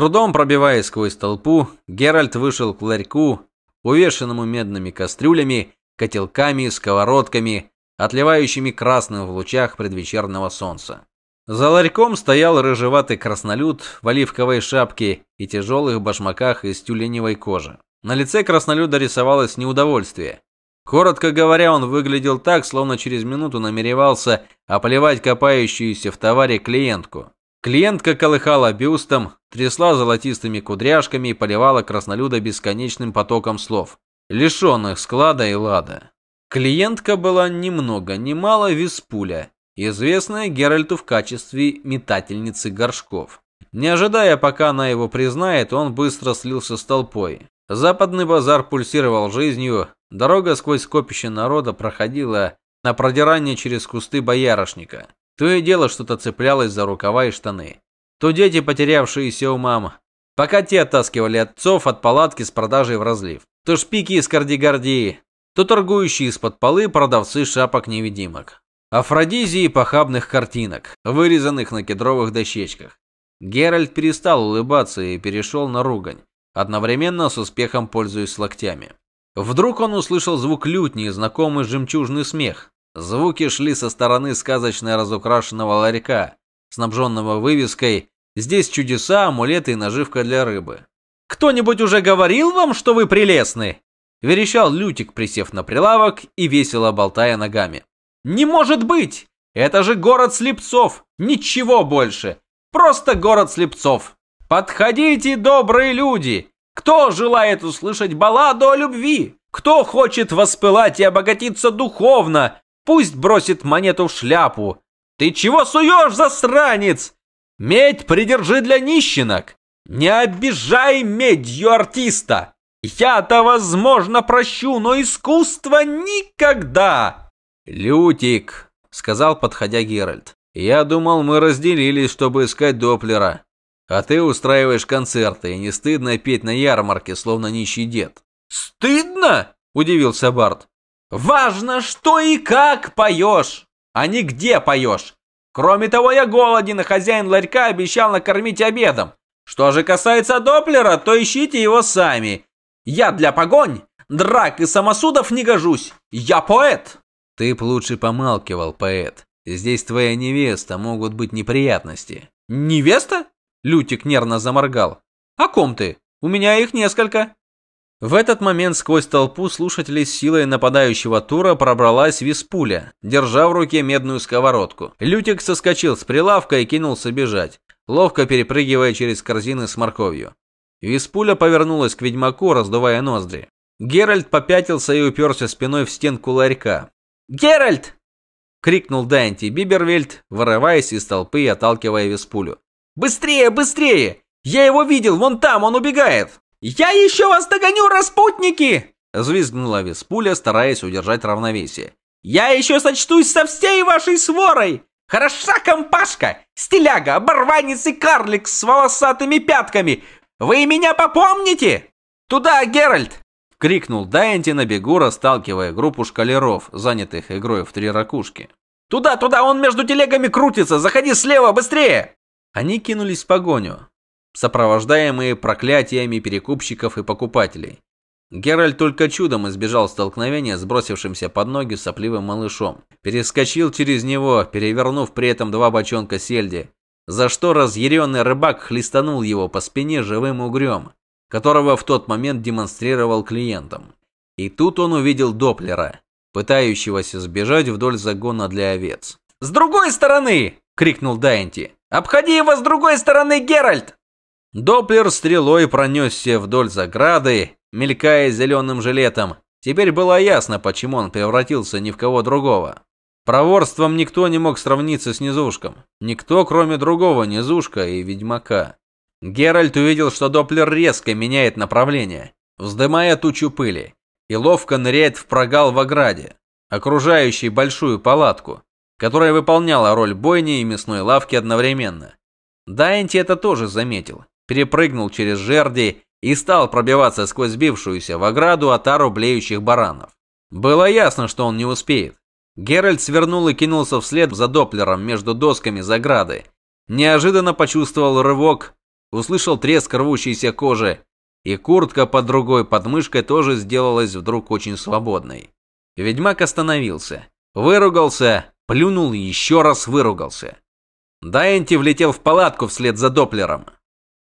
трудом пробиваясь сквозь толпу, Геральт вышел к ларьку, увешанному медными кастрюлями, котелками, сковородками, отливающими красным в лучах предвечернего солнца. За ларьком стоял рыжеватый краснолюд в оливковой шапке и тяжелых башмаках из тюленевой кожи. На лице краснолюда рисовалось неудовольствие. Коротко говоря, он выглядел так, словно через минуту намеревался оплевать копающуюся в товаре клиентку. Клиентка колыхала бюстом, трясла золотистыми кудряшками и поливала краснолюда бесконечным потоком слов, лишенных склада и лада. Клиентка была ни много ни мало Виспуля, известная Геральту в качестве метательницы горшков. Не ожидая, пока она его признает, он быстро слился с толпой. Западный базар пульсировал жизнью, дорога сквозь скопище народа проходила на продирание через кусты боярышника. То и дело что-то цеплялось за рукава и штаны. То дети, потерявшиеся у мам, пока те оттаскивали отцов от палатки с продажей в разлив. То шпики из кардигардии, то торгующие из-под полы продавцы шапок-невидимок. Афродизии похабных картинок, вырезанных на кедровых дощечках. Геральт перестал улыбаться и перешел на ругань, одновременно с успехом пользуясь локтями. Вдруг он услышал звук лютни и знакомый жемчужный смех. Звуки шли со стороны сказочно разукрашенного ларька, снабженного вывеской «Здесь чудеса, амулеты и наживка для рыбы». «Кто-нибудь уже говорил вам, что вы прелестны?» Верещал Лютик, присев на прилавок и весело болтая ногами. «Не может быть! Это же город слепцов! Ничего больше! Просто город слепцов! Подходите, добрые люди! Кто желает услышать балладу о любви? Кто хочет воспылать и обогатиться духовно? Пусть бросит монету в шляпу. Ты чего суешь, засранец? Медь придержи для нищенок. Не обижай медью артиста. Я-то, возможно, прощу, но искусство никогда. Лютик, сказал, подходя Геральт. Я думал, мы разделились, чтобы искать Доплера. А ты устраиваешь концерты, и не стыдно петь на ярмарке, словно нищий дед. Стыдно? Удивился Барт. Важно, что и как поешь, а не где поешь. Кроме того, я голоден, и хозяин ларька обещал накормить обедом. Что же касается Доплера, то ищите его сами. Я для погонь, драк и самосудов не гожусь. Я поэт. Ты б лучше помалкивал, поэт. Здесь твоя невеста, могут быть неприятности. Невеста? Лютик нервно заморгал. О ком ты? У меня их несколько. В этот момент сквозь толпу слушателей с силой нападающего тура пробралась Виспуля, держа в руке медную сковородку. Лютик соскочил с прилавка и кинулся бежать, ловко перепрыгивая через корзины с морковью. Виспуля повернулась к ведьмаку, раздувая ноздри. Геральт попятился и уперся спиной в стенку ларька. «Геральт!» — крикнул Данти Бибервельд, вырываясь из толпы и отталкивая Виспулю. «Быстрее, быстрее! Я его видел, вон там, он убегает!» «Я еще вас догоню, распутники!» — взвизгнула Виспуля, стараясь удержать равновесие. «Я еще сочтусь со всей вашей сворой! Хороша компашка! Стиляга, оборванец и карлик с волосатыми пятками! Вы меня попомните?» «Туда, Геральт!» — крикнул Дайанти на бегу, расталкивая группу шкалеров, занятых игрой в три ракушки. «Туда, туда, он между телегами крутится! Заходи слева, быстрее!» Они кинулись в погоню, сопровождаемые проклятиями перекупщиков и покупателей. Геральт только чудом избежал столкновения с бросившимся под ноги сопливым малышом. Перескочил через него, перевернув при этом два бочонка сельди, за что разъяренный рыбак хлестанул его по спине живым угрём, которого в тот момент демонстрировал клиентам. И тут он увидел Доплера, пытающегося сбежать вдоль загона для овец. «С другой стороны!» – крикнул Дайнти. «Обходи его с другой стороны, Геральт!» Доплер стрелой пронесся вдоль заграды, мелькая зеленым жилетом. Теперь было ясно, почему он превратился ни в кого другого. Проворством никто не мог сравниться с Низушком. Никто, кроме другого Низушка и Ведьмака. Геральт увидел, что Доплер резко меняет направление, вздымая тучу пыли, и ловко ныряет в прогал в ограде, окружающий большую палатку, которая выполняла роль бойни и мясной лавки одновременно. Дайнти это тоже заметил, перепрыгнул через жерди и стал пробиваться сквозь сбившуюся в ограду отару блеющих баранов. Было ясно, что он не успеет. Геральт свернул и кинулся вслед за Доплером между досками заграды. Неожиданно почувствовал рывок, услышал треск рвущейся кожи, и куртка под другой подмышкой тоже сделалась вдруг очень свободной. Ведьмак остановился, выругался, плюнул и еще раз выругался. Дайенти влетел в палатку вслед за Доплером.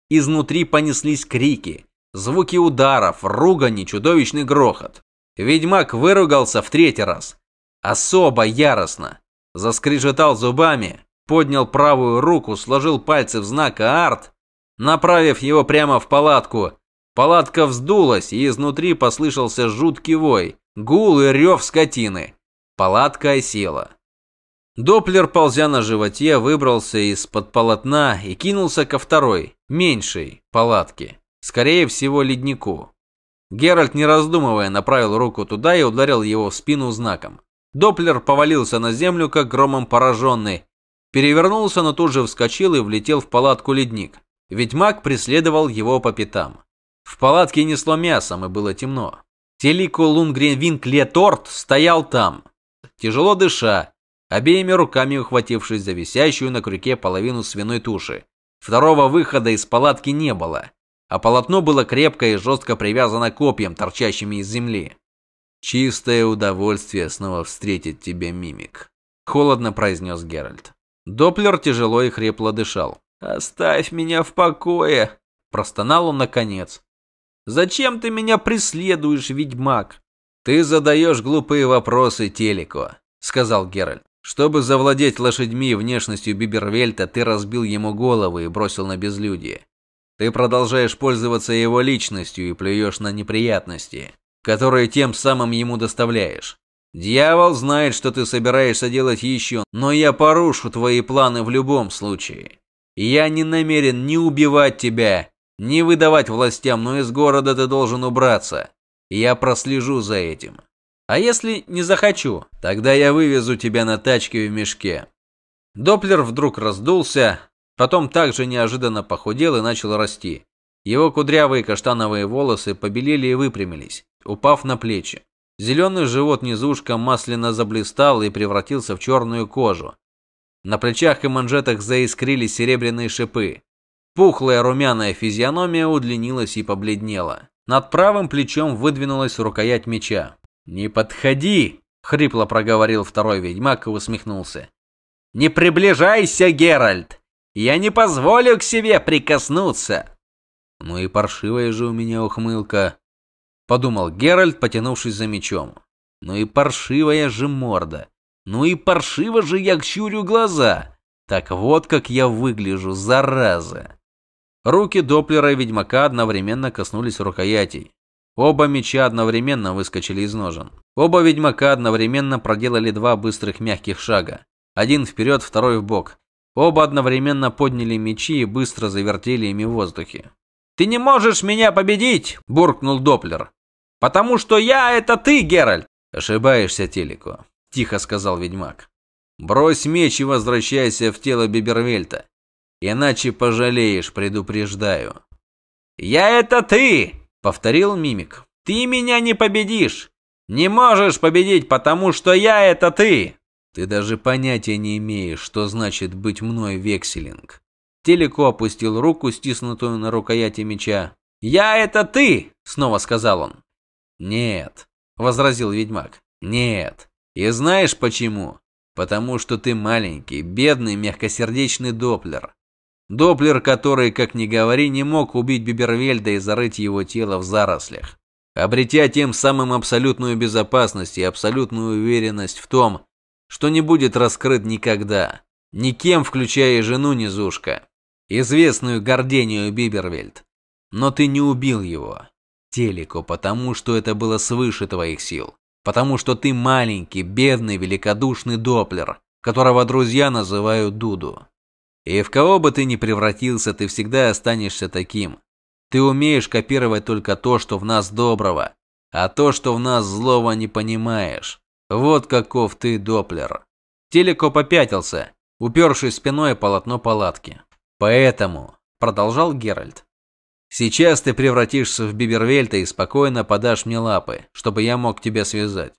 Изнутри понеслись крики, звуки ударов, ругани, чудовищный грохот. Ведьмак выругался в третий раз. Особо яростно. Заскрежетал зубами, поднял правую руку, сложил пальцы в знак «Арт», направив его прямо в палатку. Палатка вздулась, и изнутри послышался жуткий вой, гул и рев скотины. Палатка осела. Доплер, ползя на животе, выбрался из-под полотна и кинулся ко второй, меньшей, палатке. Скорее всего, леднику. Геральт, не раздумывая, направил руку туда и ударил его в спину знаком. Доплер повалился на землю, как громом пораженный. Перевернулся, но тут же вскочил и влетел в палатку ледник. Ведьмак преследовал его по пятам. В палатке несло мясом, и было темно. Телико Лунгрен Винклеторт стоял там, тяжело дыша, обеими руками ухватившись за висящую на крюке половину свиной туши. Второго выхода из палатки не было, а полотно было крепко и жестко привязано копьям, торчащими из земли. «Чистое удовольствие снова встретить тебя, мимик», – холодно произнес Геральт. Доплер тяжело и хрипло дышал. «Оставь меня в покое!» – простонал он наконец. «Зачем ты меня преследуешь, ведьмак?» «Ты задаешь глупые вопросы Телеко», – сказал Геральт. Чтобы завладеть лошадьми и внешностью Бибервельта, ты разбил ему голову и бросил на безлюдие. Ты продолжаешь пользоваться его личностью и плюешь на неприятности, которые тем самым ему доставляешь. Дьявол знает, что ты собираешься делать еще, но я порушу твои планы в любом случае. Я не намерен ни убивать тебя, ни выдавать властям, но из города ты должен убраться. Я прослежу за этим. А если не захочу, тогда я вывезу тебя на тачке в мешке. Доплер вдруг раздулся, потом также неожиданно похудел и начал расти. Его кудрявые каштановые волосы побелели и выпрямились, упав на плечи. Зеленый живот низушка масляно заблистал и превратился в черную кожу. На плечах и манжетах заискрились серебряные шипы. Пухлая румяная физиономия удлинилась и побледнела. Над правым плечом выдвинулась рукоять меча. «Не подходи!» — хрипло проговорил второй ведьмак и усмехнулся. «Не приближайся, Геральт! Я не позволю к себе прикоснуться!» «Ну и паршивая же у меня ухмылка!» — подумал Геральт, потянувшись за мечом. «Ну и паршивая же морда! Ну и паршиво же я щурю глаза! Так вот как я выгляжу, зараза!» Руки Доплера и ведьмака одновременно коснулись рукоятей. Оба меча одновременно выскочили из ножен. Оба ведьмака одновременно проделали два быстрых мягких шага. Один вперед, второй в бок. Оба одновременно подняли мечи и быстро завертели ими в воздухе. «Ты не можешь меня победить!» – буркнул Доплер. «Потому что я – это ты, Геральт!» «Ошибаешься, Телико», – тихо сказал ведьмак. «Брось меч и возвращайся в тело Бибервельта. Иначе пожалеешь, предупреждаю». «Я – это ты!» Повторил мимик. Ты меня не победишь. Не можешь победить, потому что я это ты. Ты даже понятия не имеешь, что значит быть мной Векселинг. Телеко опустил руку, стиснутую на рукояти меча. «Я это ты!» — снова сказал он. «Нет», — возразил ведьмак. «Нет. И знаешь почему? Потому что ты маленький, бедный, мягкосердечный доплер. Доплер, который, как ни говори, не мог убить Бибервельда и зарыть его тело в зарослях, обретя тем самым абсолютную безопасность и абсолютную уверенность в том, что не будет раскрыт никогда, никем, включая жену Низушка, известную Гордению Бибервельд. Но ты не убил его, Телико, потому что это было свыше твоих сил, потому что ты маленький, бедный, великодушный Доплер, которого друзья называют Дуду. И в кого бы ты ни превратился, ты всегда останешься таким. Ты умеешь копировать только то, что в нас доброго, а то, что в нас злого, не понимаешь. Вот каков ты, Доплер. Телеко попятился, упершись спиной полотно палатки. Поэтому, продолжал Геральт, сейчас ты превратишься в Бибервельта и спокойно подашь мне лапы, чтобы я мог тебя связать.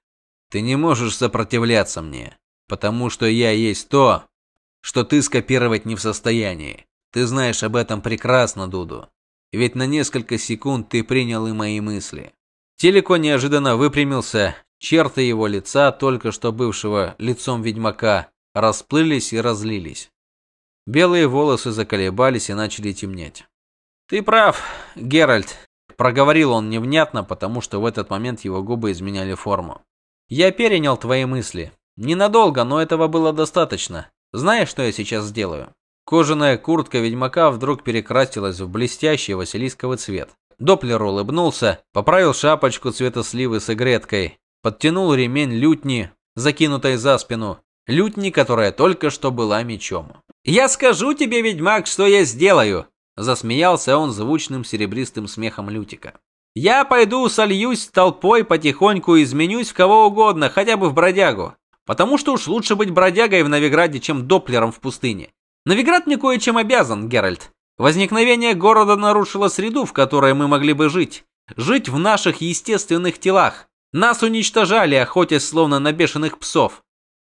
Ты не можешь сопротивляться мне, потому что я есть то, что ты скопировать не в состоянии. Ты знаешь об этом прекрасно, Дуду. Ведь на несколько секунд ты принял и мои мысли. Телеко неожиданно выпрямился, черты его лица, только что бывшего лицом ведьмака, расплылись и разлились. Белые волосы заколебались и начали темнеть. Ты прав, Геральт, проговорил он невнятно, потому что в этот момент его губы изменяли форму. Я перенял твои мысли. Ненадолго, но этого было достаточно. Знаешь, что я сейчас сделаю? Кожаная куртка ведьмака вдруг перекрасилась в блестящий василисковый цвет. Доплер улыбнулся, поправил шапочку цвета сливы с игреткой, подтянул ремень лютни, закинутой за спину, лютни, которая только что была мечом. «Я скажу тебе, ведьмак, что я сделаю!» Засмеялся он звучным серебристым смехом Лютика. «Я пойду сольюсь толпой, потихоньку изменюсь в кого угодно, хотя бы в бродягу. Потому что уж лучше быть бродягой в Новиграде, чем доплером в пустыне. Новиград мне кое-чем обязан, Геральт. Возникновение города нарушило среду, в которой мы могли бы жить. Жить в наших естественных телах. Нас уничтожали, охотясь словно на бешеных псов.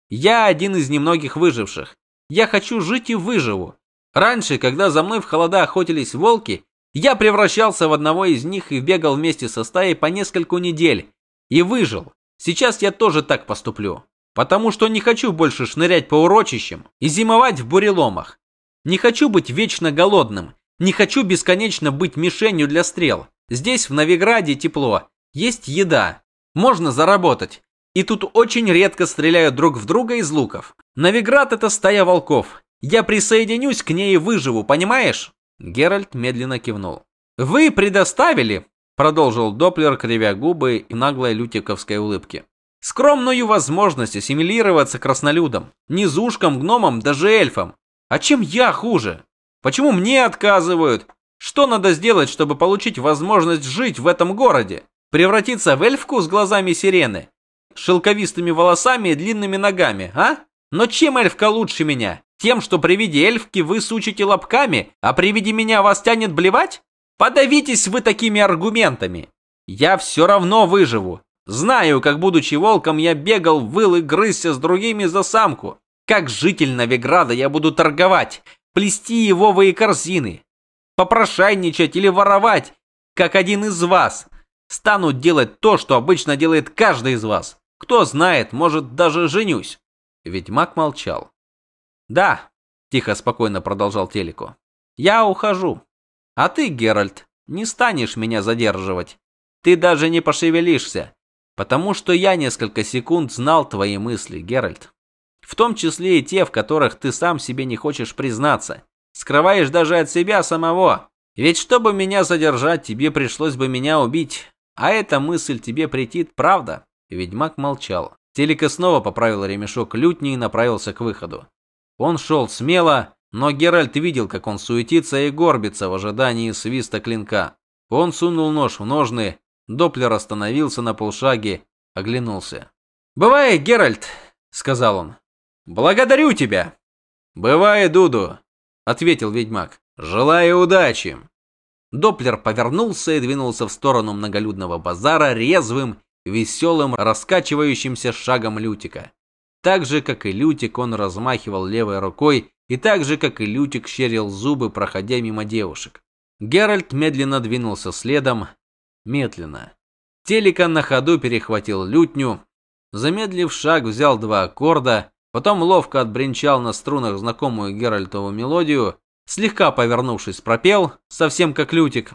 Я один из немногих выживших. Я хочу жить и выживу. Раньше, когда за мной в холода охотились волки, я превращался в одного из них и бегал вместе со стаей по нескольку недель. И выжил. Сейчас я тоже так поступлю. Потому что не хочу больше шнырять по урочищам и зимовать в буреломах. Не хочу быть вечно голодным. Не хочу бесконечно быть мишенью для стрел. Здесь, в Новиграде, тепло. Есть еда. Можно заработать. И тут очень редко стреляют друг в друга из луков. Новиград – это стая волков. Я присоединюсь к ней и выживу, понимаешь? Геральт медленно кивнул. Вы предоставили, продолжил Доплер, кривя губы и наглой лютиковской улыбки. Скромную возможность ассимилироваться краснолюдам, низушкам, гномам, даже эльфам. А чем я хуже? Почему мне отказывают? Что надо сделать, чтобы получить возможность жить в этом городе? Превратиться в эльфку с глазами сирены? Шелковистыми волосами и длинными ногами, а? Но чем эльфка лучше меня? Тем, что при виде эльфки вы сучите лобками, а при виде меня вас тянет блевать? Подавитесь вы такими аргументами. Я все равно выживу. Знаю, как будучи волком, я бегал, выл и грызся с другими за самку. Как житель Новиграда я буду торговать, плести его корзины, попрошайничать или воровать, как один из вас. Стану делать то, что обычно делает каждый из вас. Кто знает, может, даже женюсь. Ведьмак молчал. Да, тихо спокойно продолжал Телико. Я ухожу. А ты, Геральт, не станешь меня задерживать. Ты даже не пошевелишься. Потому что я несколько секунд знал твои мысли, Геральт. В том числе и те, в которых ты сам себе не хочешь признаться. Скрываешь даже от себя самого. Ведь чтобы меня задержать, тебе пришлось бы меня убить. А эта мысль тебе претит, правда? Ведьмак молчал. Телека снова поправил ремешок лютни и направился к выходу. Он шел смело, но Геральт видел, как он суетится и горбится в ожидании свиста клинка. Он сунул нож в ножны, Доплер остановился на полшаге, оглянулся. "Бывай, Геральт", сказал он. "Благодарю тебя". "Бывай, Дуду", ответил ведьмак. "Желаю удачи". Доплер повернулся и двинулся в сторону многолюдного базара резвым, веселым, раскачивающимся шагом Лютика. Так же, как и Лютик, он размахивал левой рукой, и так же, как и Лютик, щерил зубы, проходя мимо девушек. Геральт медленно двинулся следом, медленно. Телека на ходу перехватил лютню, замедлив шаг, взял два аккорда, потом ловко отбренчал на струнах знакомую Геральтову мелодию, слегка повернувшись, пропел, совсем как лютик.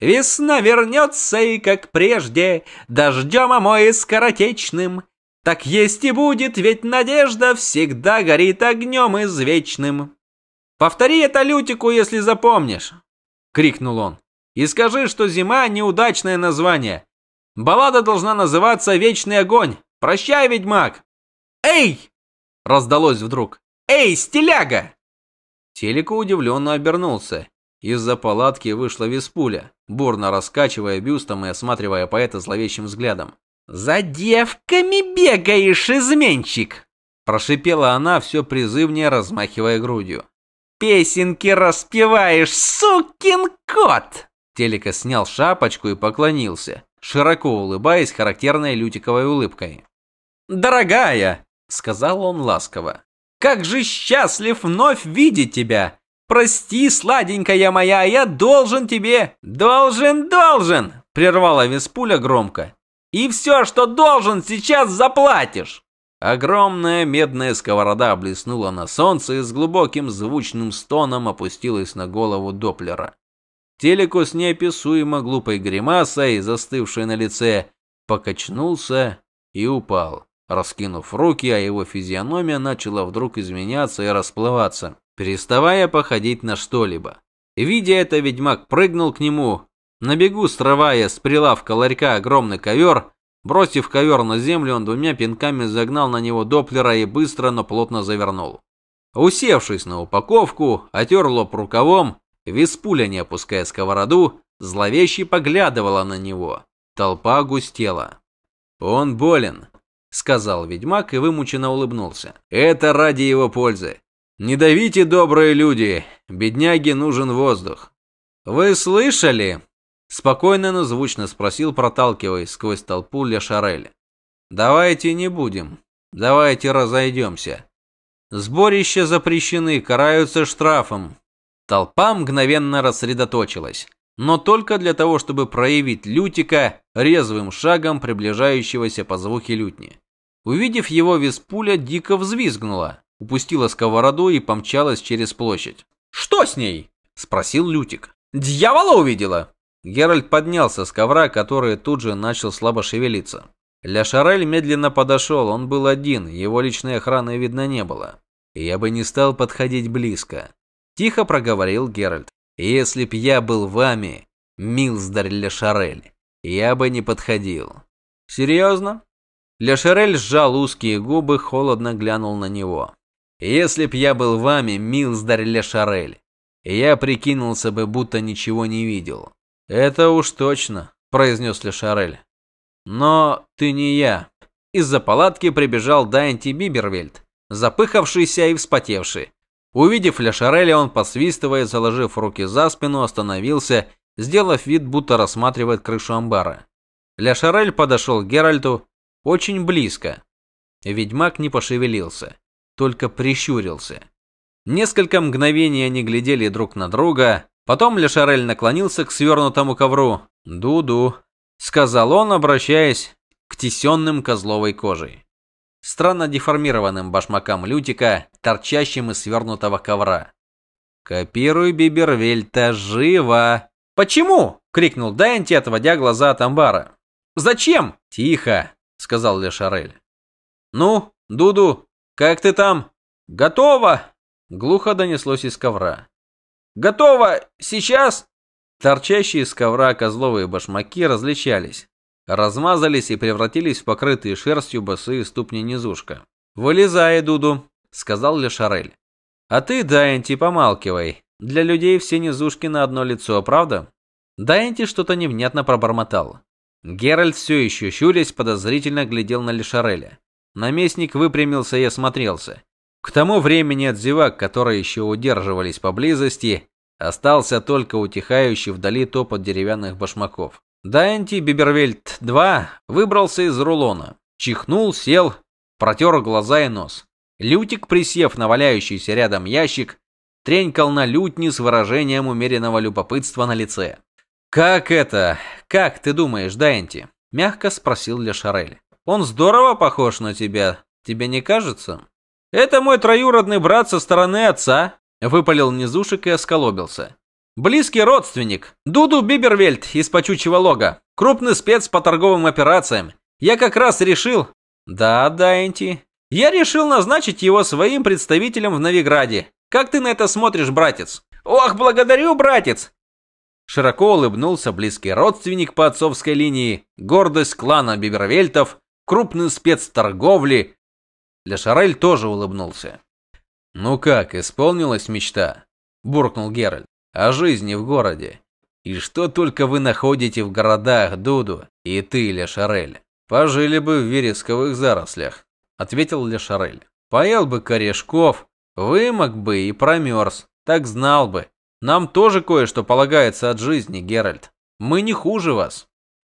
Весна вернется и как прежде, дождем омой скоротечным. Так есть и будет, ведь надежда всегда горит огнем извечным. Повтори это Лютику, если запомнишь, крикнул он. И скажи, что зима неудачное название. Баллада должна называться Вечный огонь. Прощай, ведьмак. Эй! раздалось вдруг. Эй, стиляга! Телеко удивленно обернулся. Из-за палатки вышла Веспуля, бурно раскачивая бюстом и осматривая поэта зловещим взглядом. «За девками бегаешь, изменщик!» Прошипела она все призывнее, размахивая грудью. «Песенки распеваешь, сукин кот!» Телека снял шапочку и поклонился, широко улыбаясь характерной лютиковой улыбкой. "Дорогая", сказал он ласково. "Как же счастлив вновь видеть тебя. Прости, сладенькая моя, я должен тебе. Должен, должен, прервала Веспуля громко. И все, что должен, сейчас заплатишь. Огромная медная сковорода блеснула на солнце и с глубоким звучным стоном опустилась на голову Доплера. Телеку с неописуемо глупой гримасой, застывшей на лице, покачнулся и упал, раскинув руки, а его физиономия начала вдруг изменяться и расплываться, переставая походить на что-либо. Видя это, ведьмак прыгнул к нему, на бегу срывая с прилавка ларька огромный ковер, бросив ковер на землю, он двумя пинками загнал на него Доплера и быстро, но плотно завернул. Усевшись на упаковку, отер лоб рукавом, Виспуля, не опуская сковороду, зловеще поглядывала на него. Толпа густела. «Он болен», — сказал ведьмак и вымученно улыбнулся. «Это ради его пользы. Не давите, добрые люди, бедняге нужен воздух». «Вы слышали?» — спокойно, но звучно спросил, проталкиваясь сквозь толпу Ле Шарель. «Давайте не будем. Давайте разойдемся. Сборища запрещены, караются штрафом. Толпа мгновенно рассредоточилась, но только для того, чтобы проявить Лютика резвым шагом приближающегося по звуке лютни. Увидев его, Веспуля дико взвизгнула, упустила сковороду и помчалась через площадь. «Что с ней?» – спросил Лютик. «Дьявола увидела!» Геральт поднялся с ковра, который тут же начал слабо шевелиться. Ля Шарель медленно подошел, он был один, его личной охраны видно не было. Я бы не стал подходить близко. Тихо проговорил Геральт. «Если б я был вами, Милздарь Ле Шарель, я бы не подходил». «Серьезно?» Ле Шарель сжал узкие губы, холодно глянул на него. «Если б я был вами, Милздарь Ле Шарель, я прикинулся бы, будто ничего не видел». «Это уж точно», – произнес Ле Шарель. «Но ты не я». Из-за палатки прибежал Дайнти Бибервельд, запыхавшийся и вспотевший. Увидев Ля Шареля, он, посвистывая, заложив руки за спину, остановился, сделав вид, будто рассматривает крышу амбара. Ля Шарель подошел к Геральту очень близко. Ведьмак не пошевелился, только прищурился. Несколько мгновений они глядели друг на друга, потом Ля Шарель наклонился к свернутому ковру. «Ду-ду», — сказал он, обращаясь к тесенным козловой кожей странно деформированным башмакам Лютика, торчащим из свернутого ковра. «Копируй Бибервельта, живо!» «Почему?» — крикнул Дайнти, отводя глаза от амбара. «Зачем?» «Тихо!» — сказал Ле Шарель. «Ну, Дуду, как ты там?» «Готово!» — глухо донеслось из ковра. «Готово! Сейчас!» Торчащие из ковра козловые башмаки различались размазались и превратились в покрытые шерстью босые ступни низушка. «Вылезай, Дуду», — сказал Лешарель. «А ты, Дайнти, помалкивай. Для людей все низушки на одно лицо, правда?» Дайнти что-то невнятно пробормотал. Геральт все еще щурясь подозрительно глядел на Лешареля. Наместник выпрямился и осмотрелся. К тому времени от зевак, которые еще удерживались поблизости, остался только утихающий вдали топот деревянных башмаков. Дайнти Бибервельт-2 выбрался из рулона, чихнул, сел, протер глаза и нос. Лютик, присев на валяющийся рядом ящик, тренькал на лютни с выражением умеренного любопытства на лице. «Как это? Как ты думаешь, Дайнти?» – мягко спросил Ле Шарель. «Он здорово похож на тебя, тебе не кажется?» «Это мой троюродный брат со стороны отца», – выпалил низушек и осколобился. Близкий родственник. Дуду Бибервельд из Почучьего лога. Крупный спец по торговым операциям. Я как раз решил... Да, Дайнти. Я решил назначить его своим представителем в Новиграде. Как ты на это смотришь, братец? Ох, благодарю, братец! Широко улыбнулся близкий родственник по отцовской линии, гордость клана Бибервельтов, крупный спец торговли. Лешарель тоже улыбнулся. «Ну как, исполнилась мечта?» – буркнул Геральт о жизни в городе. И что только вы находите в городах, Дуду, и ты, Лешарель. Пожили бы в вересковых зарослях, ответил Лешарель. Поел бы корешков, вымок бы и промерз. Так знал бы. Нам тоже кое-что полагается от жизни, Геральт. Мы не хуже вас.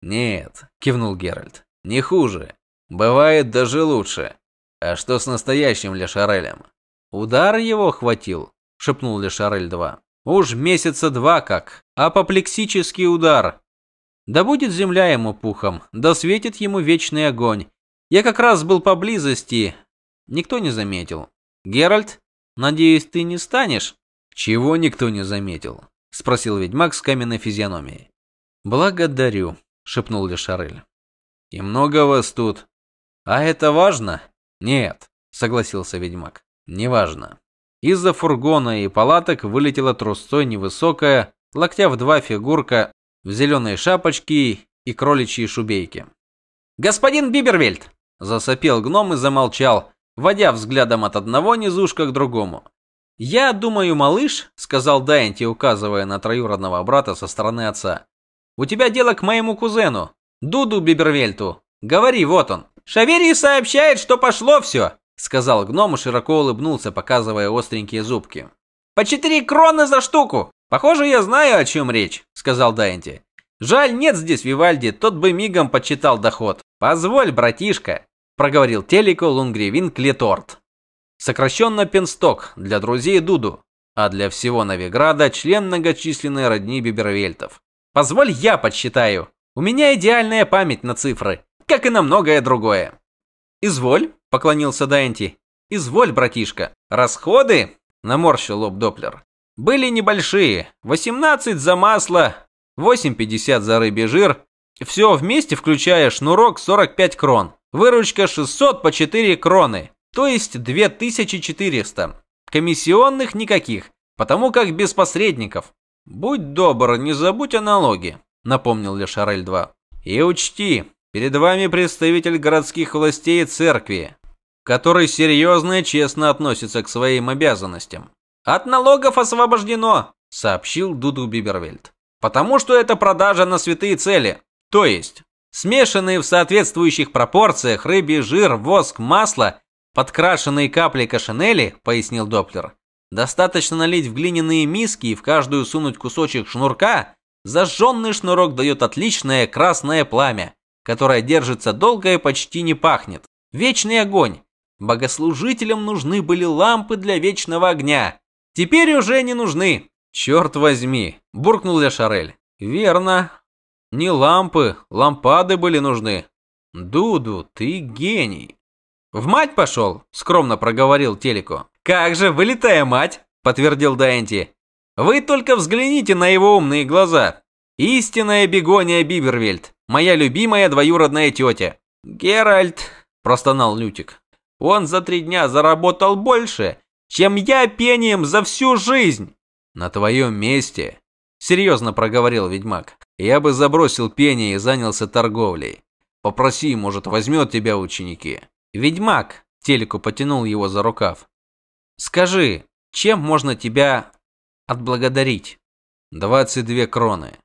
Нет, кивнул Геральт. Не хуже. Бывает даже лучше. А что с настоящим Лешарелем? Удар его хватил. шепнул Лешарель-2. «Уж месяца два как. Апоплексический удар. Да будет земля ему пухом, да светит ему вечный огонь. Я как раз был поблизости. Никто не заметил. Геральт, надеюсь, ты не станешь?» «Чего никто не заметил?» – спросил ведьмак с каменной физиономией. «Благодарю», – шепнул Лешарель. «И много вас тут. А это важно?» «Нет», – согласился ведьмак. «Неважно». Из-за фургона и палаток вылетела трусцой невысокая, локтя в два фигурка в зеленой шапочке и кроличьей шубейке. «Господин Бибервельд!» – засопел гном и замолчал, водя взглядом от одного низушка к другому. «Я думаю, малыш», – сказал Дайнти, указывая на троюродного брата со стороны отца. «У тебя дело к моему кузену, Дуду Бибервельту. Говори, вот он». «Шаверий сообщает, что пошло все», – сказал гном и широко улыбнулся, показывая остренькие зубки. «По четыре кроны за штуку!» «Похоже, я знаю, о чем речь», — сказал Дайнти. «Жаль, нет здесь Вивальди, тот бы мигом подсчитал доход. Позволь, братишка», — проговорил Телико Лунгревин Клеторт. Сокращенно Пенсток для друзей Дуду, а для всего Новиграда член многочисленной родни Бибервельтов. «Позволь я подсчитаю. У меня идеальная память на цифры, как и на многое другое». «Изволь», — поклонился Дайнти. «Изволь, братишка. Расходы?» — наморщил лоб Доплер. Были небольшие. 18 за масло, 8,50 за рыбий жир. Все вместе, включая шнурок, 45 крон. Выручка 600 по 4 кроны, то есть 2400. Комиссионных никаких, потому как без посредников. Будь добр, не забудь о налоге, напомнил Лешарель 2. И учти, перед вами представитель городских властей и церкви, который серьезно и честно относится к своим обязанностям. «От налогов освобождено», — сообщил Дуду Бибервельд. «Потому что это продажа на святые цели. То есть, смешанные в соответствующих пропорциях рыбий жир, воск, масло, подкрашенные капли кашинели», — пояснил Доплер. «Достаточно налить в глиняные миски и в каждую сунуть кусочек шнурка. Зажженный шнурок дает отличное красное пламя, которое держится долго и почти не пахнет. Вечный огонь. Богослужителям нужны были лампы для вечного огня. Теперь уже не нужны. Черт возьми, буркнул я Шарель. Верно. Не лампы, лампады были нужны. Дуду, ты гений. В мать пошел, скромно проговорил Телико. Как же, вылетая мать, подтвердил Дайнти. Вы только взгляните на его умные глаза. Истинная бегония Бибервельд, моя любимая двоюродная тетя. Геральт, простонал Лютик. Он за три дня заработал больше, чем я пением за всю жизнь. На твоем месте, серьезно проговорил ведьмак, я бы забросил пение и занялся торговлей. Попроси, может, возьмет тебя ученики. Ведьмак, Телеку потянул его за рукав. Скажи, чем можно тебя отблагодарить? Двадцать две кроны.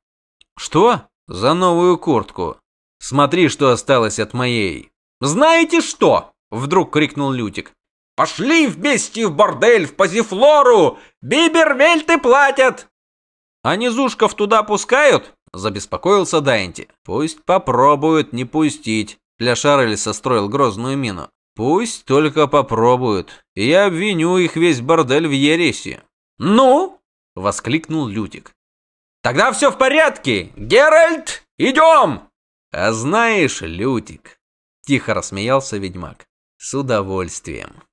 Что? За новую куртку. Смотри, что осталось от моей. Знаете что? Вдруг крикнул Лютик. Пошли вместе в бордель, в Пазифлору! Бибервельты платят!» «А низушков туда пускают?» – забеспокоился Дайнти. «Пусть попробуют не пустить», – для Шарели состроил грозную мину. «Пусть только попробуют, я обвиню их весь бордель в ереси». «Ну?» – воскликнул Лютик. «Тогда все в порядке! Геральт, идем!» «А знаешь, Лютик», – тихо рассмеялся ведьмак, – «с удовольствием».